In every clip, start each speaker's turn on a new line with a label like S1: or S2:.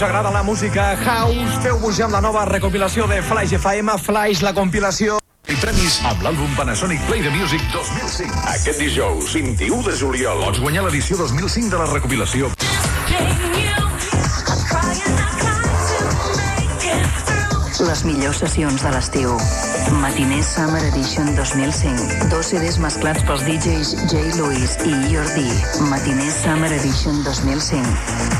S1: us agrada la música house, feu-vos amb la nova recopilació de Flash FM, Flash, la compilació
S2: i premis amb l'àlbum Panasonic Play the Music 2005. Aquest dijous, 21 de juliol, pots guanyar l'edició 2005 de la recopilació.
S3: Les millors sessions de l'estiu. Matiner Summer Edition 2005. Dos CDs mesclats pels DJs Jay Lewis i D. Matiner Summer Edition 2005.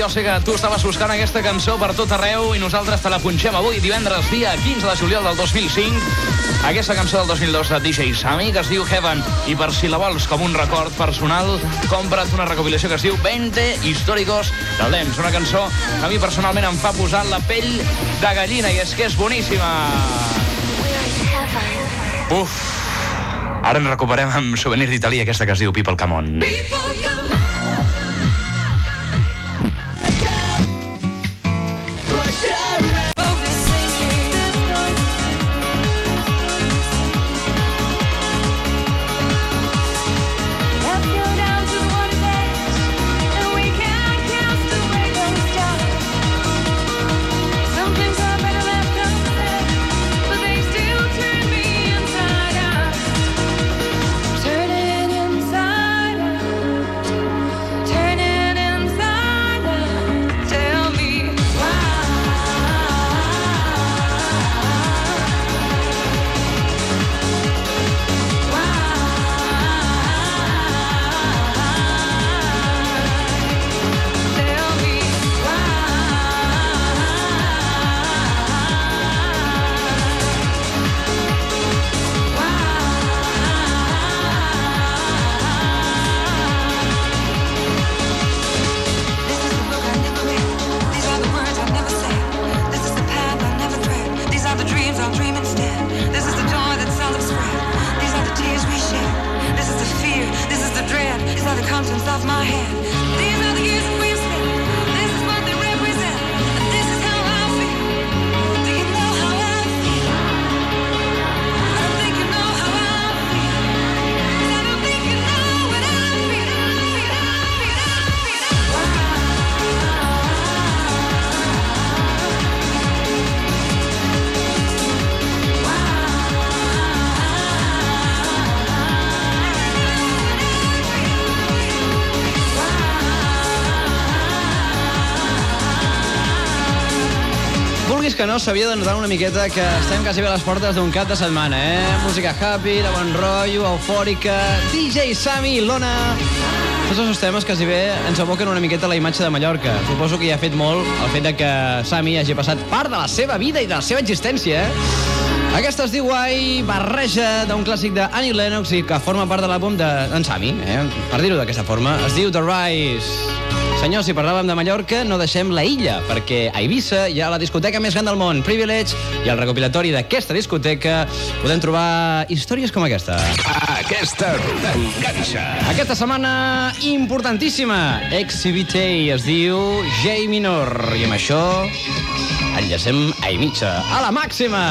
S4: Jo sé, que tu estaves buscant aquesta cançó per tot arreu i nosaltres te la punxem avui, divendres, dia 15 de juliol del 2005. Aquesta cançó del 2002 de DJ Sammy, que es diu Heaven, i per si la vols com un record personal, compra't una recopilació que es diu 20 històricos del temps. Una cançó que a mi personalment em fa posar la pell de gallina, i és que és boníssima. Uf, ara ens recuperem amb Souvenir d'Itàlia, aquesta que es diu People Come On.
S5: Turning
S6: Vulguis que no, s'havia de notar una miqueta que estem quasi bé a les portes d'un cap de setmana, eh? Música happy, de bon rotllo, eufòrica, DJ Sami, Lona... Tots els temes quasi bé ens aboquen una miqueta a la imatge de Mallorca. Suposo que hi ha fet molt el fet de que Sami hagi passat part de la seva vida i de la seva existència, eh? Aquesta es diu Why, barreja d'un clàssic de Annie Lennox i que forma part de l'àlbum d'en Sami, eh? per dir-ho d'aquesta forma. Es diu The Rise. Senyors, si parlàvem de Mallorca, no deixem la illa, perquè a Eivissa hi ha la discoteca més gran del món, Privilege, i al recopilatori d'aquesta discoteca podem trobar històries com aquesta.
S2: Aquesta t'enganxa.
S6: Aquesta setmana, importantíssima, Exhibite, es diu J minor, i amb això enllacem a Imitxa, a la màxima!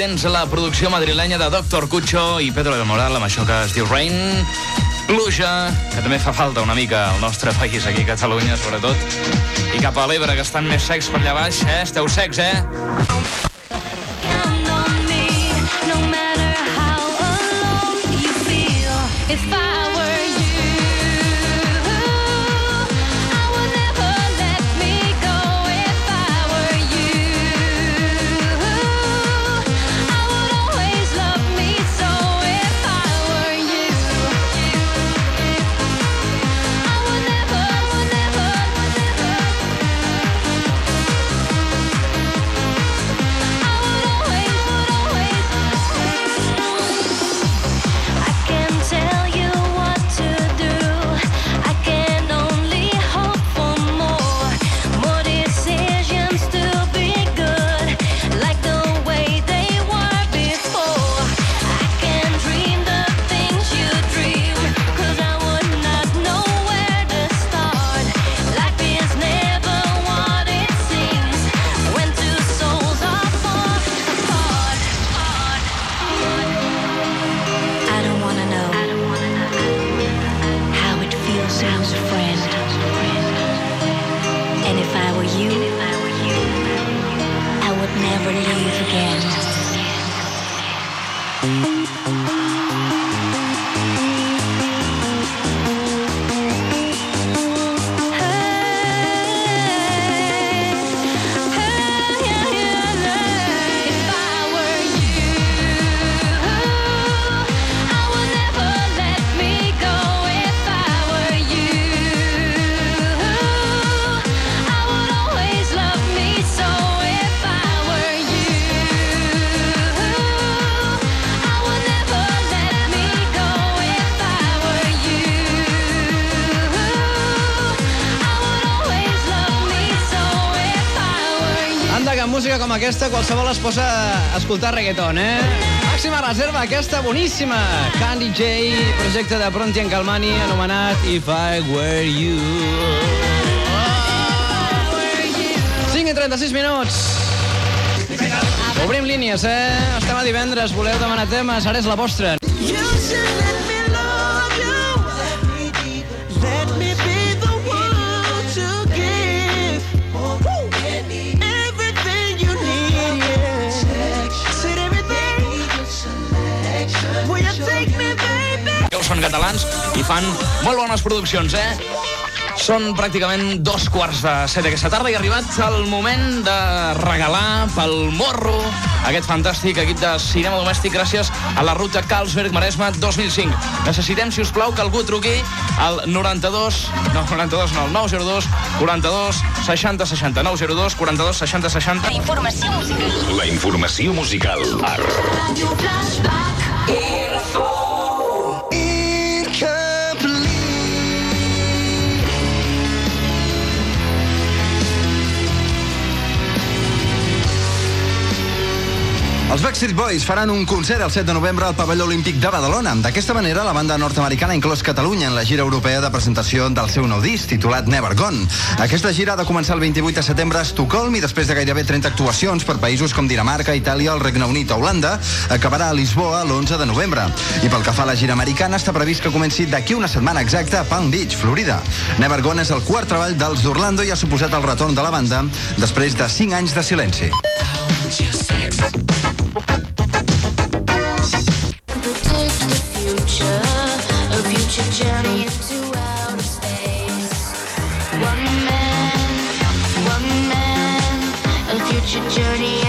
S7: Tens la producció madrilenya de Doctor Cucho i Pedro del Moral amb això que es diu Rain. Pluja, que també fa falta una mica al nostre país, aquí a Catalunya, sobretot. I cap a l'Ebre, que estan més secs per allà baix, eh? Esteu secs, eh?
S6: Aquesta qualsevol es posa a escoltar reggaeton, eh? Màxima reserva, aquesta boníssima. Candy J, projecte de Pronti en Calmani, anomenat If I Were You. 5 i 36 minuts. Obrim línies, eh? Estem a divendres, voleu demanar temes, ara és la vostra.
S8: You should
S7: són catalans i fan molt bones produccions, eh? Són pràcticament dos quarts de set aquesta tarda i ha arribat el moment de regalar pel morro aquest fantàstic equip de cinema domèstic gràcies a la ruta Carlsberg-Maresme 2005. Necessitem, si us plau, que algú truqui al 92... No, 92 no, el 902 42 60 60 902 42 60 60
S9: Informació musical.
S2: La informació musical a
S1: Els Backstreet Boys faran un concert el 7 de novembre al pavelló olímpic de Badalona. D'aquesta manera, la banda nord-americana inclòs Catalunya en la gira europea de presentació del seu nou disc, titulat Never Gone. Aquesta gira ha de començar el 28 de setembre a Estocolm i després de gairebé 30 actuacions per països com Dinamarca, Itàlia, el Regne Unit o Holanda, acabarà a Lisboa l'11 de novembre. I pel que fa a la gira americana, està previst que comenci d'aquí una setmana exacta a Palm Beach, Florida. Never Gone és el quart treball dels d'Orlando i ha suposat el retorn de la banda després de 5 anys de silenci.
S10: predict the future, a future journey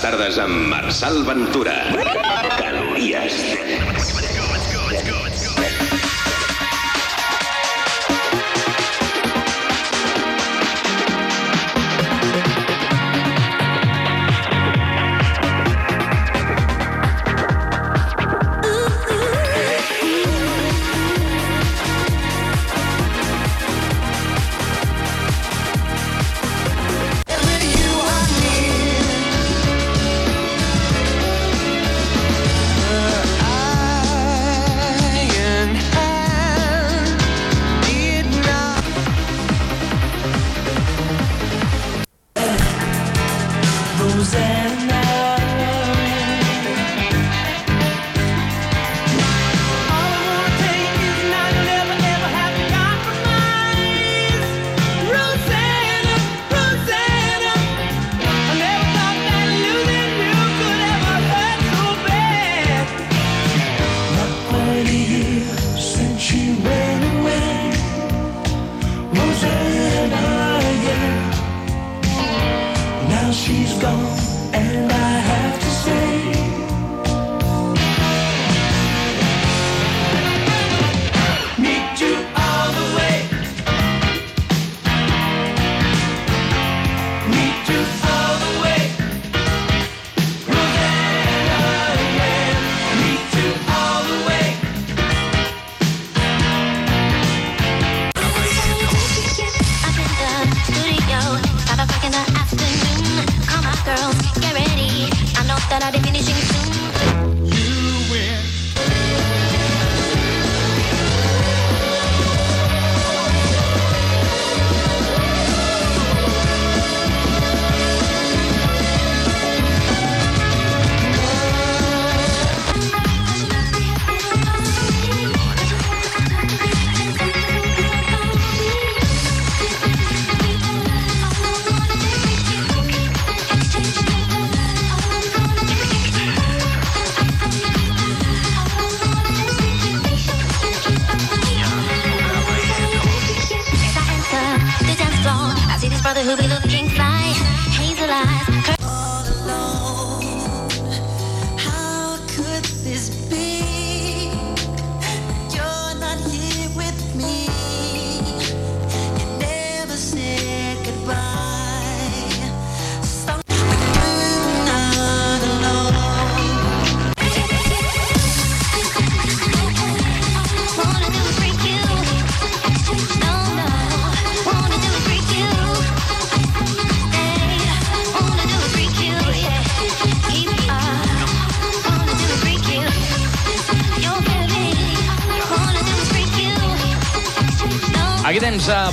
S7: tardes amb Marçal Ventura.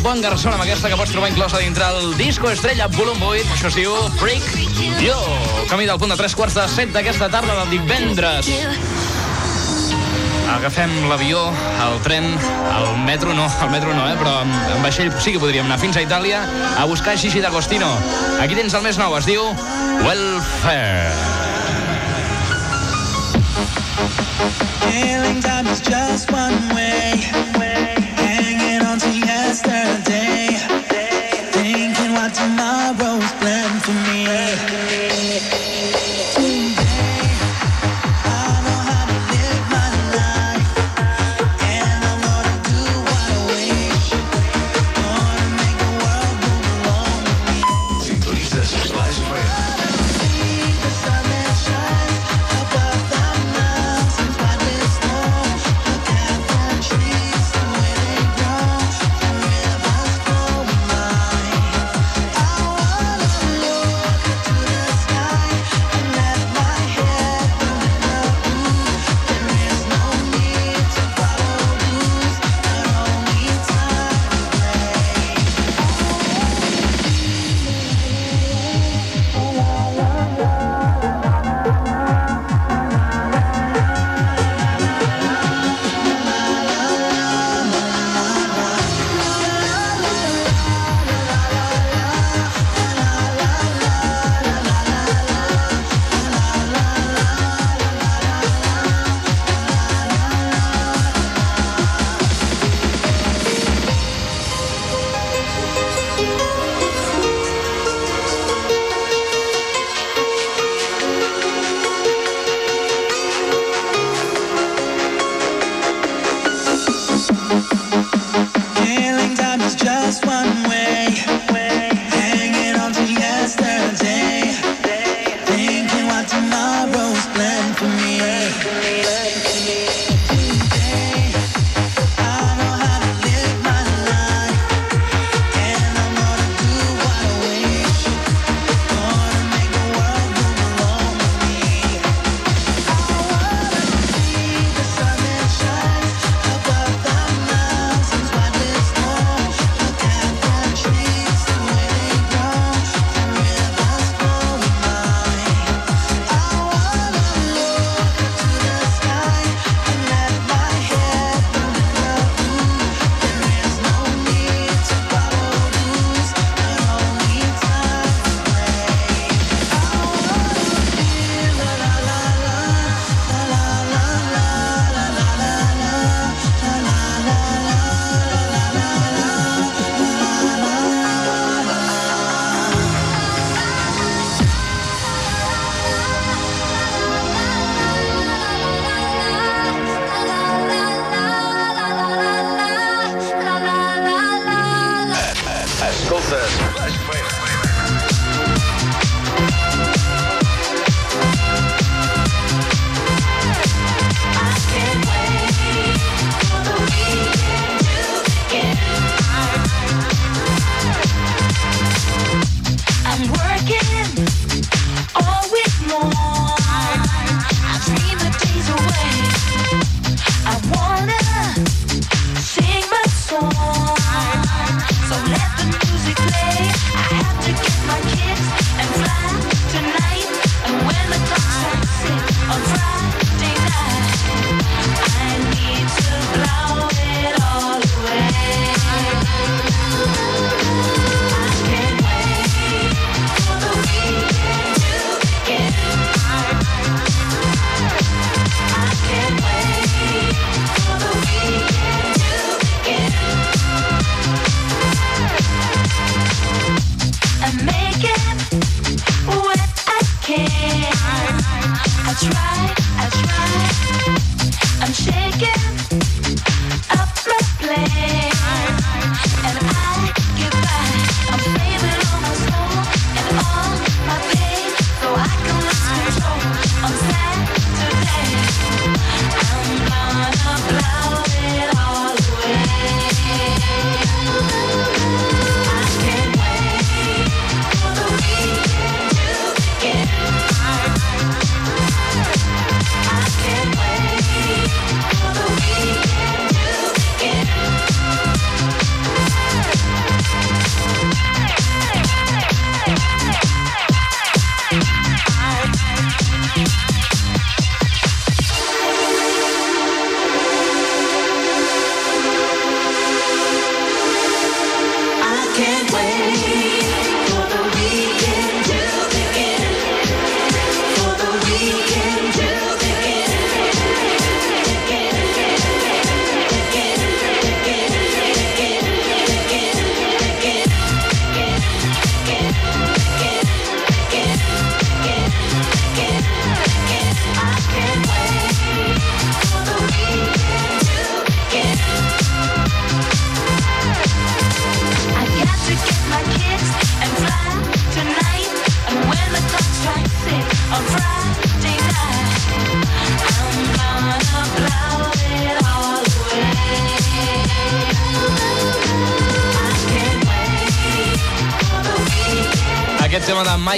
S4: bon garçon amb aquesta que pots trobar inclosa dintre el disco estrella volum 8. Això es diu Freak Yo. Camí del punt de 3 quarts de 7 d'aquesta tarda de divendres. Agafem l'avió, el tren, el metro no, el metro no, eh? però amb, amb vaixell sí que podríem anar fins a Itàlia a buscar Gigi D'Agostino. Aquí tens el més nou, es diu Welfare.
S8: Healing time is just one way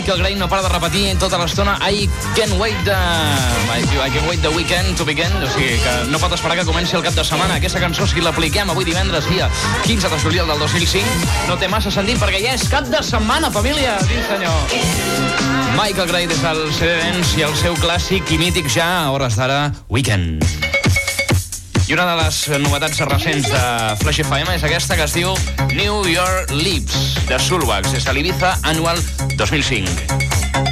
S4: que el Gray no para de repetir tota l'estona I can't wait the... I can't wait the weekend to begin. O sigui, que no pot esperar que comenci el cap de setmana. Aquesta cançó, si l'apliquem avui divendres, dia 15 de juliol del 2005, no té massa sentit perquè ja és cap de setmana, família! Sí, senyor! Michael Gray des del CDNs i el seu clàssic i mític ja, a hores d'ara, Weekend. I una de les novetats recents de Flash FM és aquesta que es diu New York Lips, de Sulwax, és a l'Ibiza Annual 2005.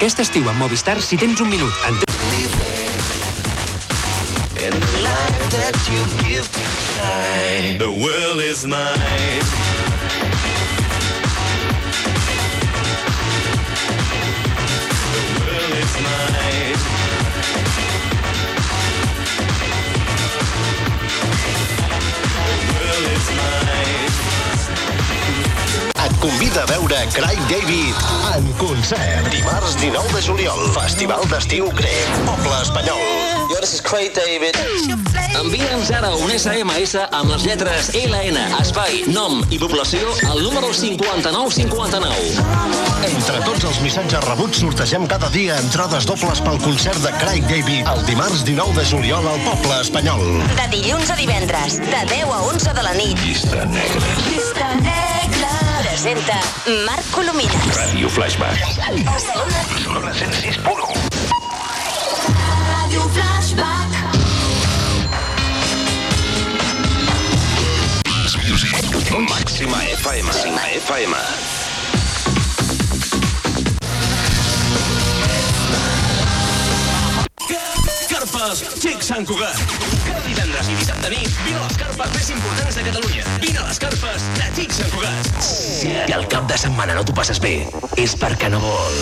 S11: Aquest estiu amb Movistar, si tens un minut... En...
S12: The world is mine.
S13: Convida a veure Craig David en concert. Dimarts 19 de juliol, Festival d'Estiu Grec, Poble Espanyol.
S14: Yo, this is Craig David. Envia'ns ara un SMS amb les lletres LN, espai, nom i població al número 5959.
S13: Entre tots els missatges rebuts sortegem cada dia entrades dobles pel concert de Craig David el dimarts 19 de juliol al Poble Espanyol.
S9: De dilluns a divendres, de 10 a 11 de la nit.
S2: Llista negra.
S9: Llista negra. Presenta Marc Colomines.
S2: Ràdio Flashback.
S9: Barcelona.
S2: Barcelona 106.1.
S9: Ràdio Flashback.
S15: Màxima FM. Màxima FM.
S16: Carpes Xic Sant Cugat. Cada divendres i dissabte nit, vine a les carpes més importants de Catalunya. Vine a les carpes de Xic Sant Cugat. Si el cap de setmana no t'ho passes bé, és perquè no vol.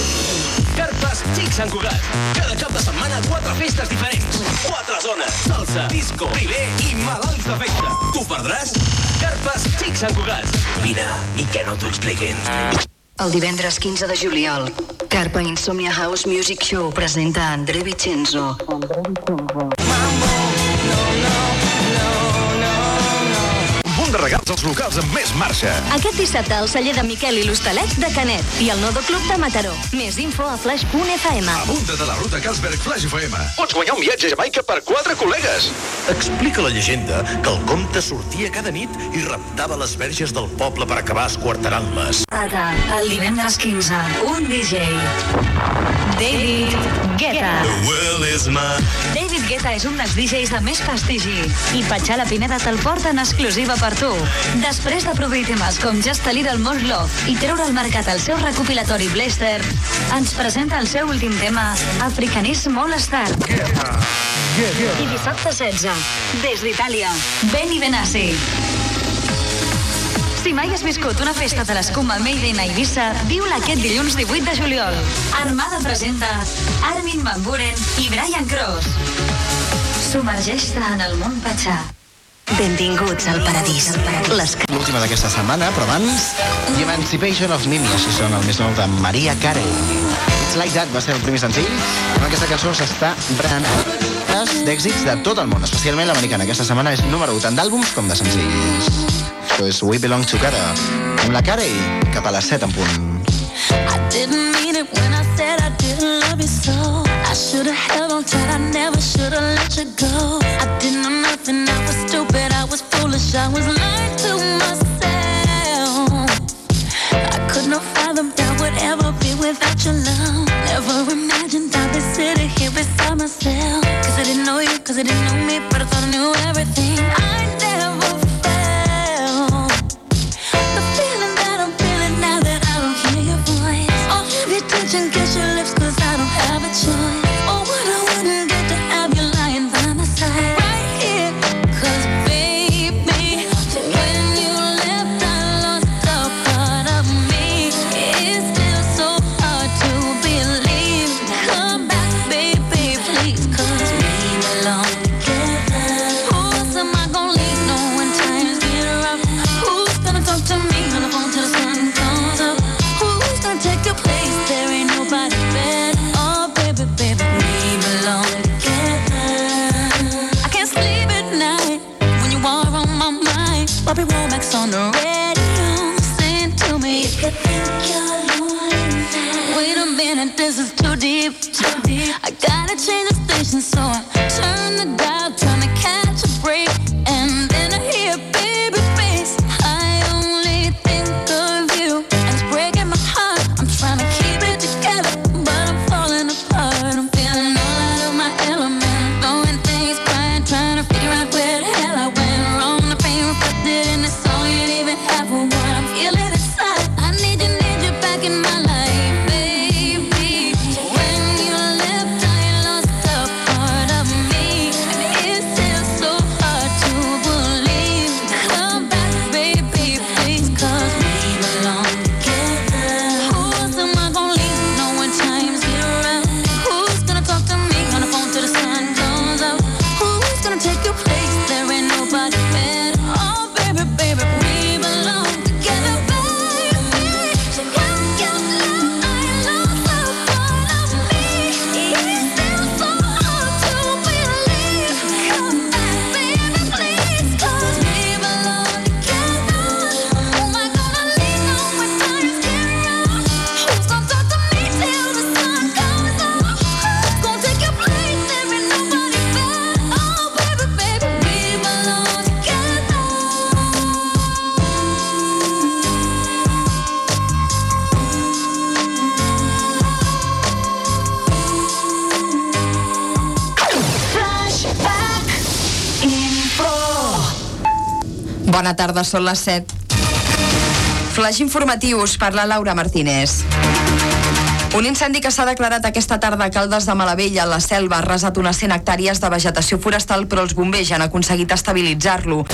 S16: Carpes Xic Sant Cugat. Cada cap de setmana, quatre festes diferents. Quatre zones. Salsa, disco, privé i malalts de festa. T'ho perdràs? Carpes Xic Sant Cugat. Vine i que no t'ho expliquin.
S17: El divendres 15 de juliol, Carpa Insomnia House Music Show presenta André Vicenzo.
S2: Un punt regals als locals amb més marxa.
S18: Aquest dissabte al celler de Miquel i l'Hostalet de Canet i el Nodo Club de Mataró. Més info a flash.fm.
S2: Apunta't a la ruta Carlsberg Flash FM.
S13: Pots guanyar un viatge a Jamaica per quatre col·legues.
S19: Explica la llegenda que el comte sortia cada nit i raptava les verges del poble per acabar esquarterant-les.
S17: Data, el divendres 15, un DJ. David Guetta.
S12: The world is mine.
S17: David Guetta és un dels DJs de més prestigi i Patxala Pineda te'l porta en exclusiva per tu. Després de produir temes com Just a Little More Love i treure al mercat el seu recopilatori Blaster, ens presenta el seu últim tema, Africanism All Star. I dissabte 16, des d'Itàlia, Benny Benassi. Si mai has viscut una festa de l'escuma Made in Eivissa, viu-la aquest dilluns 18 de juliol. Armada presenta Armin Van Buren i Brian Cross. Submergeix-te en el món patxà.
S20: Benvinguts al paradís. Les...
S21: L'última d'aquesta setmana, però abans, The Emancipation of Mimi, així són el més nou de Maria Carey. It's Like That va ser el primer senzill, amb aquesta cançó s'està brenant d'èxits de tot el món, especialment l'americana. Aquesta setmana és número 1 tant d'àlbums com de senzills. És We Belong Together, amb la Carey, cap a les 7 en punt.
S7: I didn't mean it when I said I didn't love you so. I should have held on tight, I never should have let you go. I didn't know nothing, I was stupid, I was foolish, I was lying
S22: Bona tarda, són les 7. Flash informatiu, us parla Laura Martínez. Un incendi que s'ha declarat aquesta tarda a Caldes de Malavella, a la selva, ha arrasat unes 100 hectàrees de vegetació forestal, però els bombers han aconseguit estabilitzar-lo.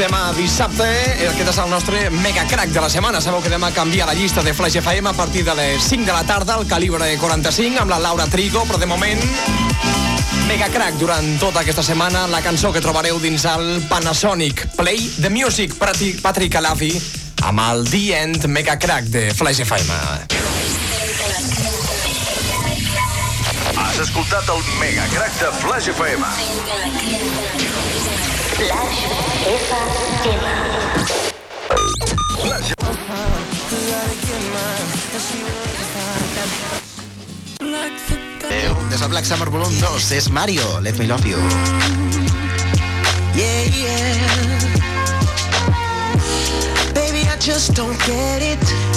S23: Demà dissabte. Aquest és el nostre mega crack de la setmana. Sabeu que demà canvia la llista de Flash FM a partir de les 5 de la tarda, al calibre 45, amb la Laura Trigo, però de moment mega crack durant tota aquesta setmana la cançó que trobareu dins el Panasonic Play the Music Patrick Alavi amb el The End mega crack de Flash FM.
S2: Has escoltat el Mega Crack de Flash FM.
S21: Del Black Summer Volum 2, és Mario, Let Me Love You.
S7: Yeah, yeah. Baby, I just don't get it.